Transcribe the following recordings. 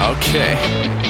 Okay.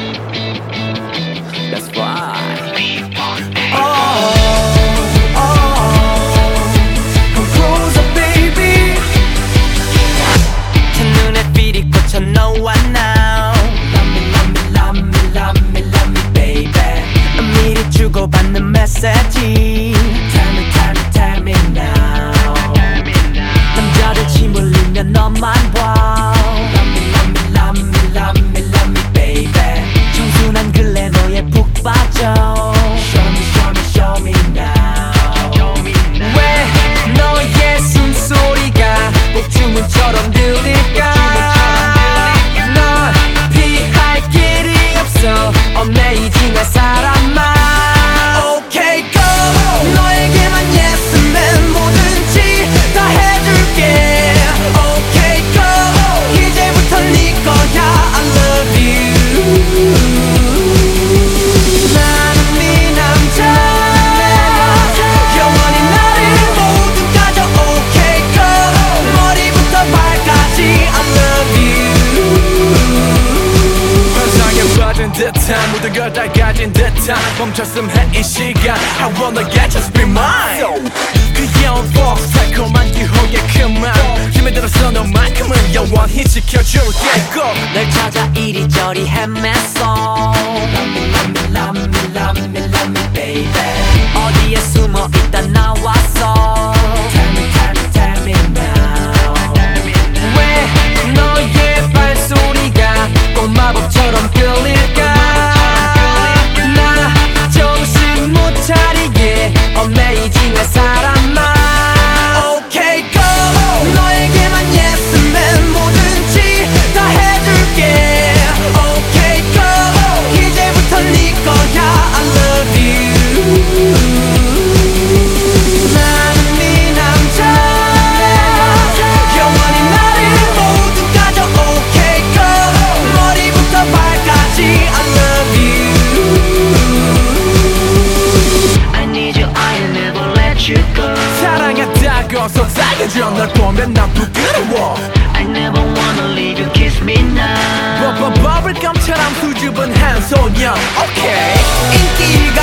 듯한 모든 걸 다 가진 듯한 멈췄음 해이 시간. I wanna get just be mine. 귀여운 fox 달콤한 기호의 그만. 힘에 들어서 너만큼은 영원히 지켜줄게. 꼭날 찾아 이리저리 헤맸어 お命なさい energy on 보면 난 부끄러워 I never wanna leave you kiss me now. 버블 감처럼 수줍은 한 소녀 Okay. 인기가